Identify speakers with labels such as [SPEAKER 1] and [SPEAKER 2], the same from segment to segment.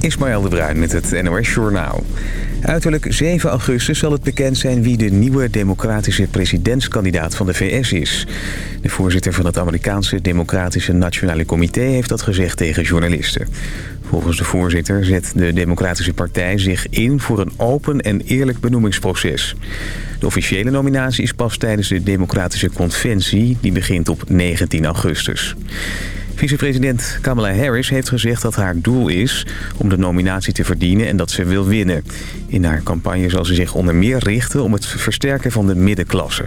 [SPEAKER 1] Ismaël de Bruin met het NOS Journaal. Uiterlijk 7 augustus zal het bekend zijn wie de nieuwe democratische presidentskandidaat van de VS is. De voorzitter van het Amerikaanse Democratische Nationale Comité heeft dat gezegd tegen journalisten. Volgens de voorzitter zet de Democratische Partij zich in voor een open en eerlijk benoemingsproces. De officiële nominatie is pas tijdens de Democratische Conventie, die begint op 19 augustus. Vicepresident Kamala Harris heeft gezegd dat haar doel is om de nominatie te verdienen en dat ze wil winnen. In haar campagne zal ze zich onder meer richten om het versterken van de middenklasse.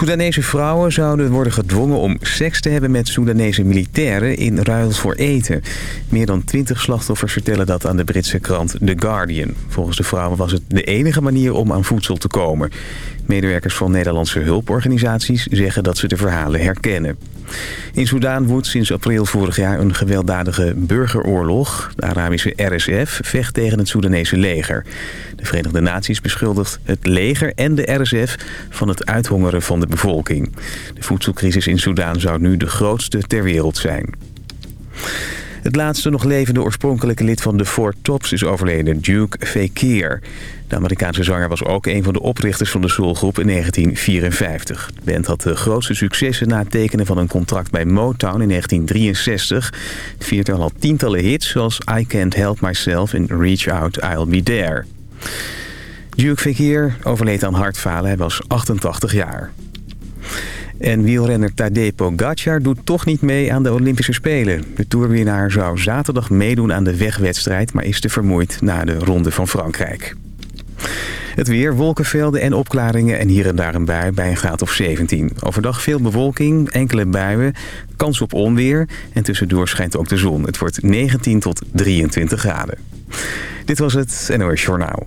[SPEAKER 1] Soedanese vrouwen zouden worden gedwongen om seks te hebben met Soedanese militairen in ruil voor eten. Meer dan twintig slachtoffers vertellen dat aan de Britse krant The Guardian. Volgens de vrouwen was het de enige manier om aan voedsel te komen. Medewerkers van Nederlandse hulporganisaties zeggen dat ze de verhalen herkennen. In Soedan woedt sinds april vorig jaar een gewelddadige burgeroorlog. De Arabische RSF vecht tegen het Soedanese leger. De Verenigde Naties beschuldigt het leger en de RSF van het uithongeren van de bevolking. De voedselcrisis in Soedan zou nu de grootste ter wereld zijn. Het laatste nog levende oorspronkelijke lid van de Four Tops is overleden, Duke Fakir. De Amerikaanse zanger was ook een van de oprichters van de soulgroep in 1954. De band had de grootste successen na het tekenen van een contract bij Motown in 1963. Het viertal had tientallen hits zoals I Can't Help Myself en Reach Out, I'll Be There. Duke Fakir overleed aan hartfalen, hij was 88 jaar. En wielrenner Tadej Pogacar doet toch niet mee aan de Olympische Spelen. De toerwinnaar zou zaterdag meedoen aan de wegwedstrijd... maar is te vermoeid na de Ronde van Frankrijk. Het weer, wolkenvelden en opklaringen en hier en daar een bui bij een graad of 17. Overdag veel bewolking, enkele buien, kans op onweer en tussendoor schijnt ook de zon. Het wordt 19 tot 23 graden. Dit was het NOS Journaal.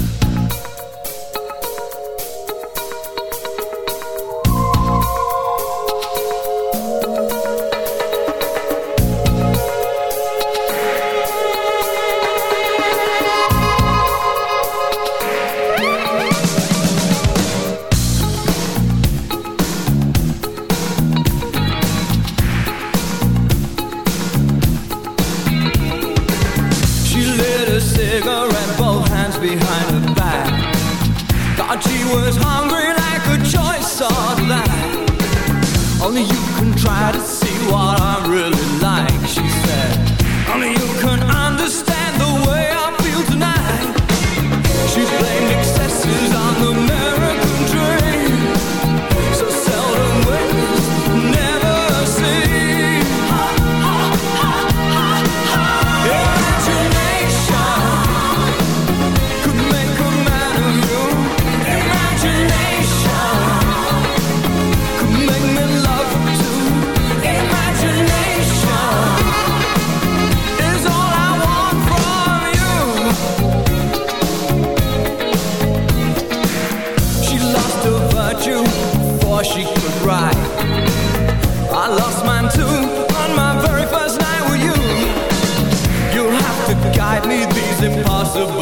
[SPEAKER 2] impossible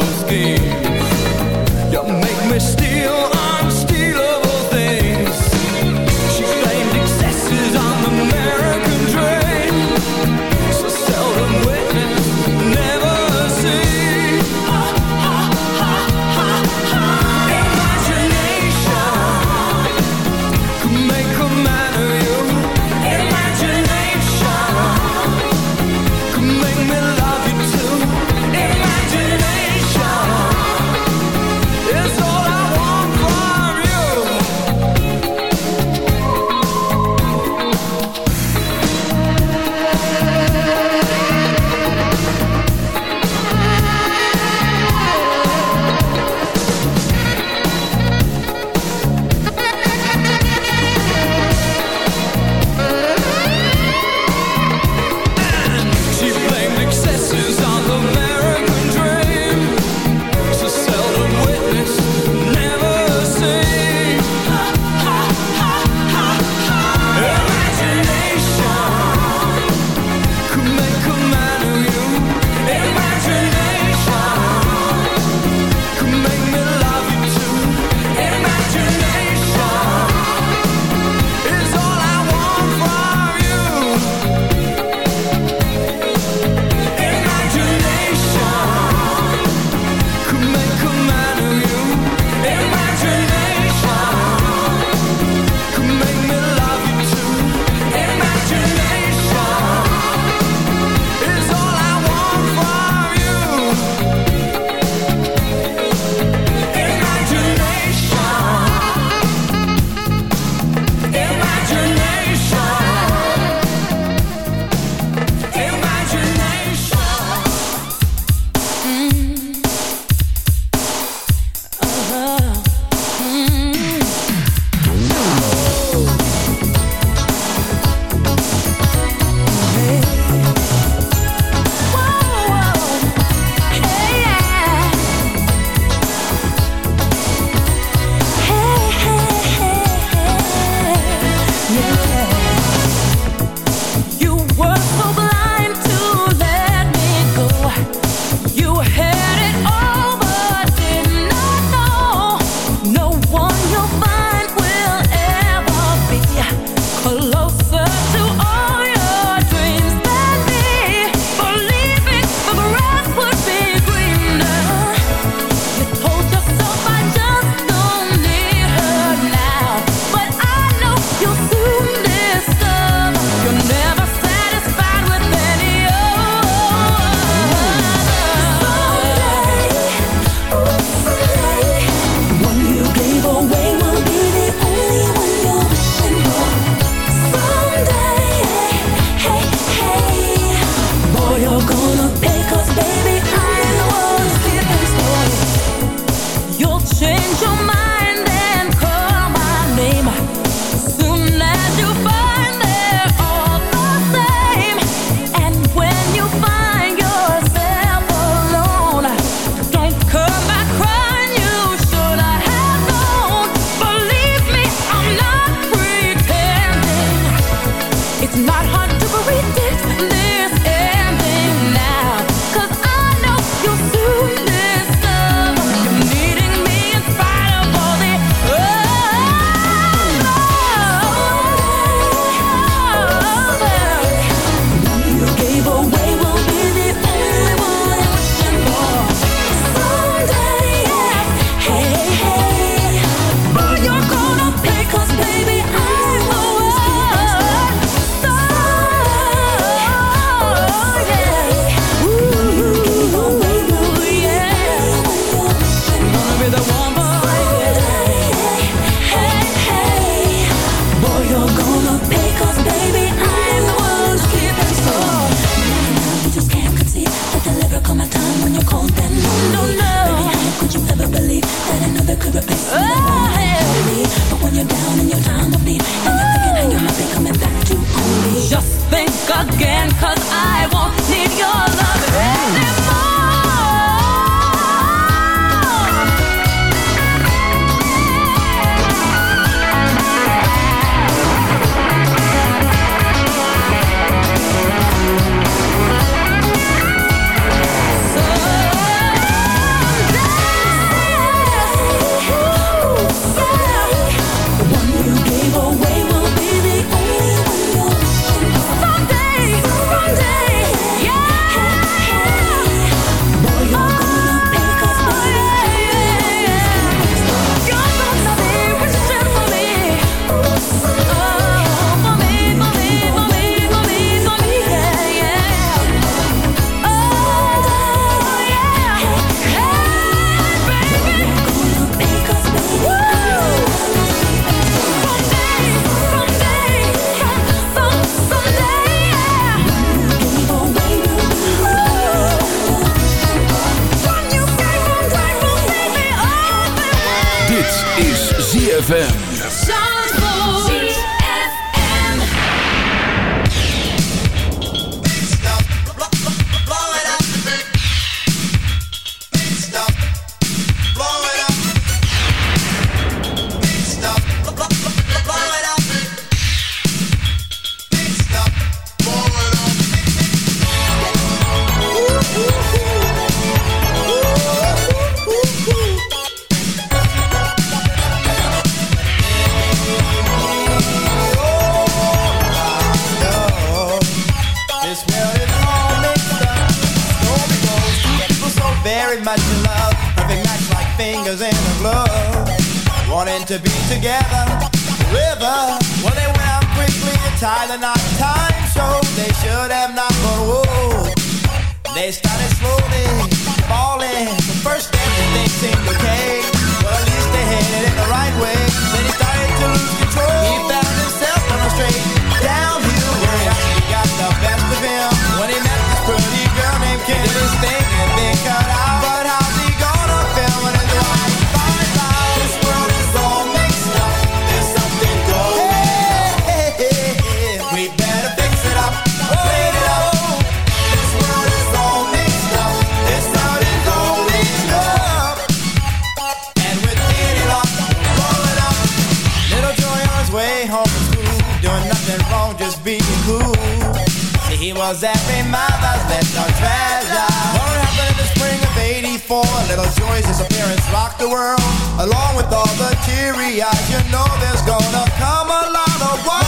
[SPEAKER 2] more little joys disappearance rocked the world. Along with all the teary eyes, you know there's gonna come a lot of why.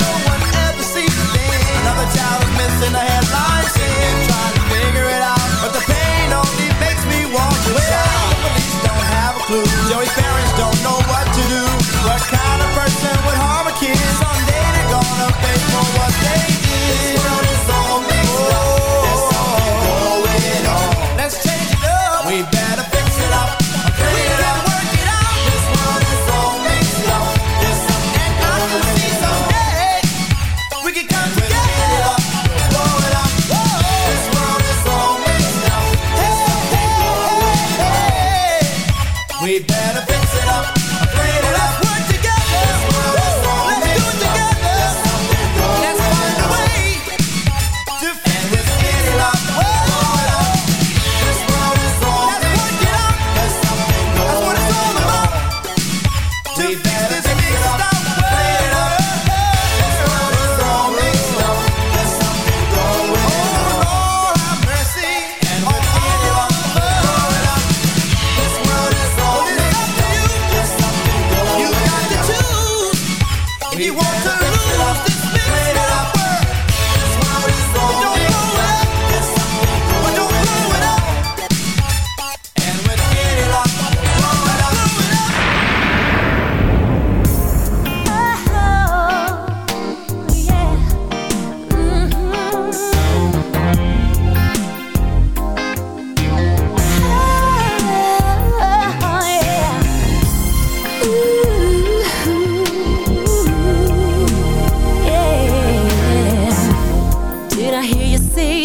[SPEAKER 2] No one ever sees a thing. Another child is missing a headline saying.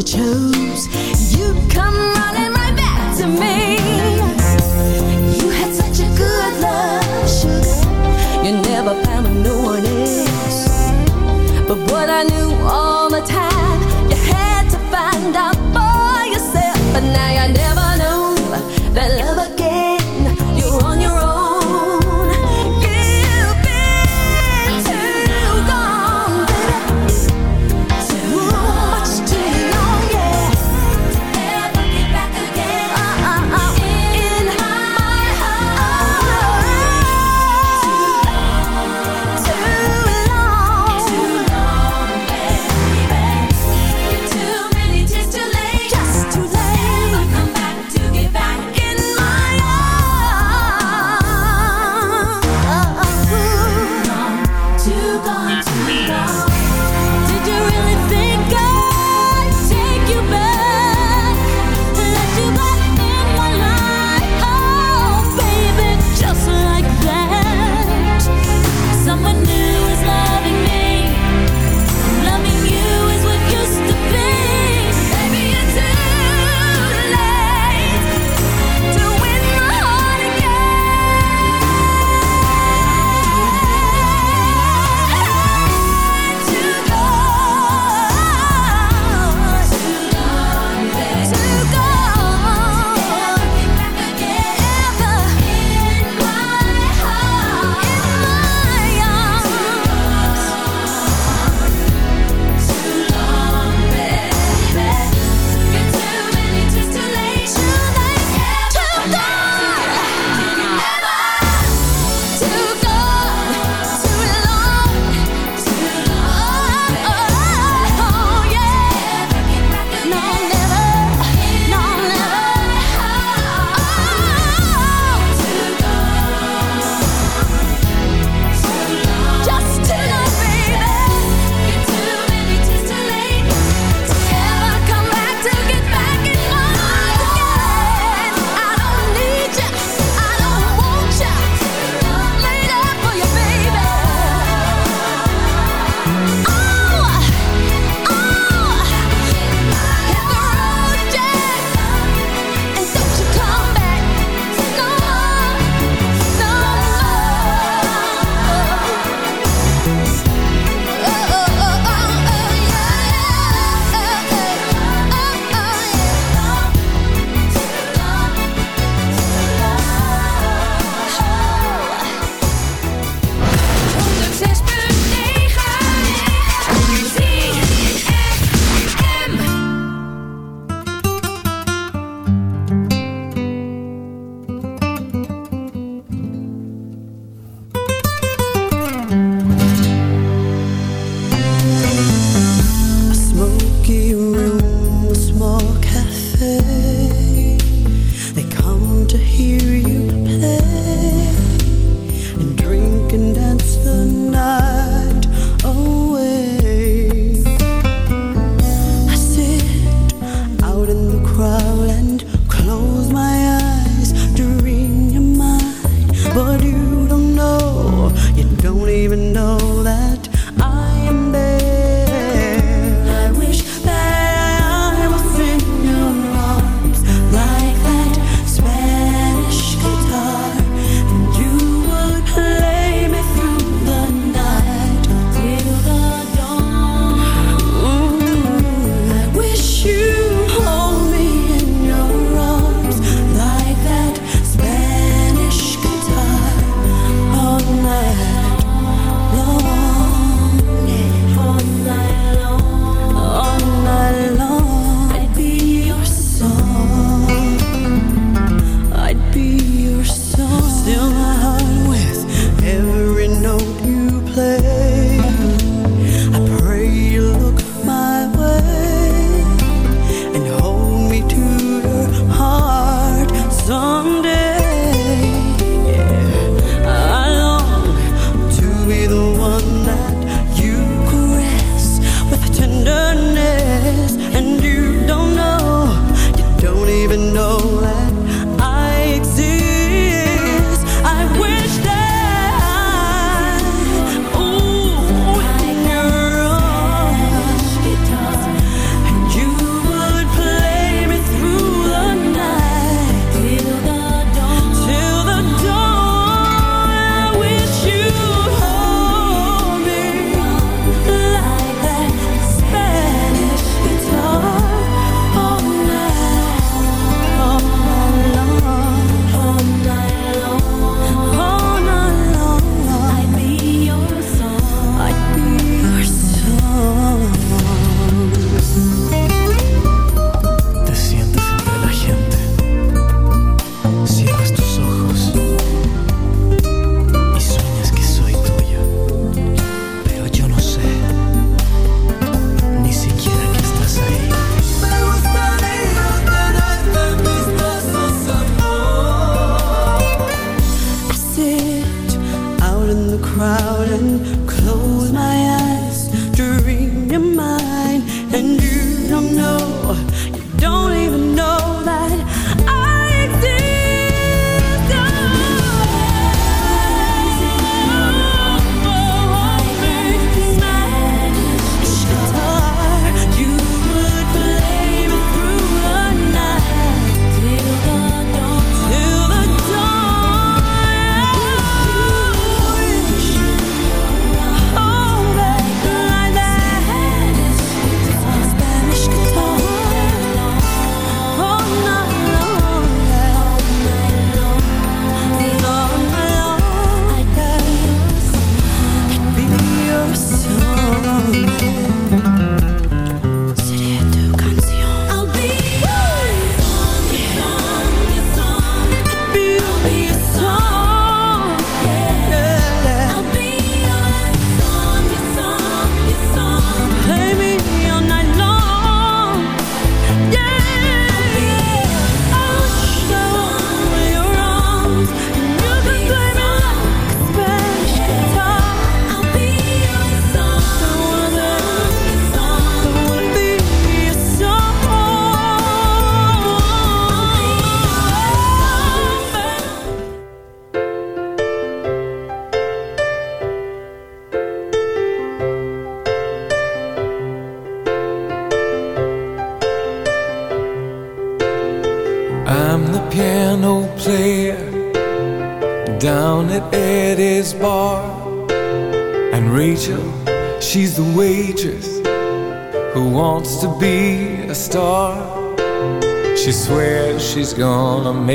[SPEAKER 3] you chose.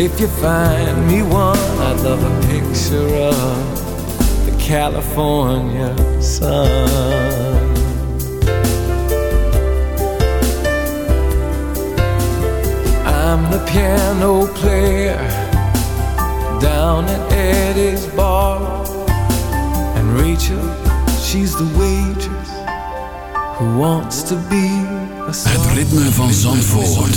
[SPEAKER 4] if you find me one, I'd love a picture of the California sun. I'm the piano player down at Eddie's bar, and Rachel, she's the waitress who wants to be a star.
[SPEAKER 5] Het ritme van Zandvoort.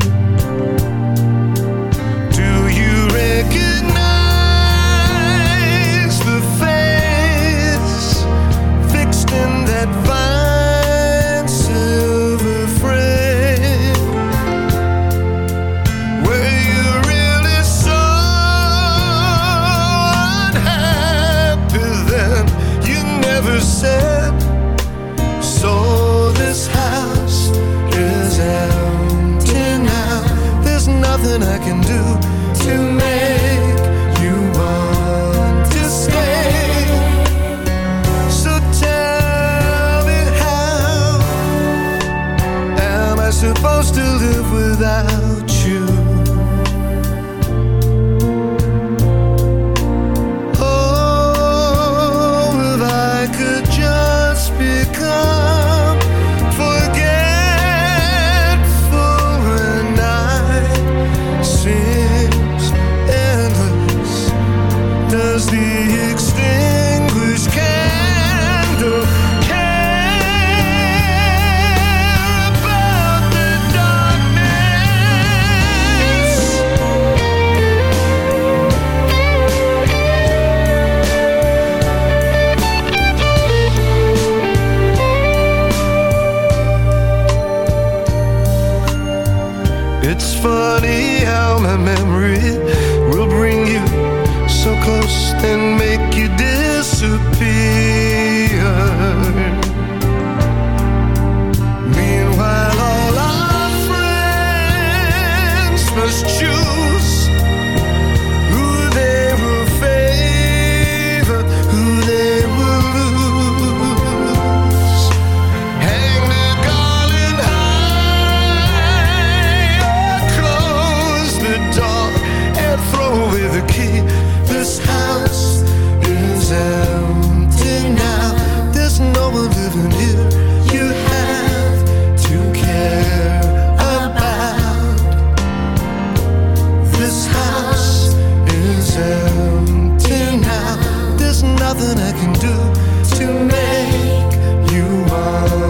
[SPEAKER 6] I can do to make you want to stay. So tell me how am I supposed to live without nothing I can do to make you want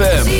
[SPEAKER 3] ZFM.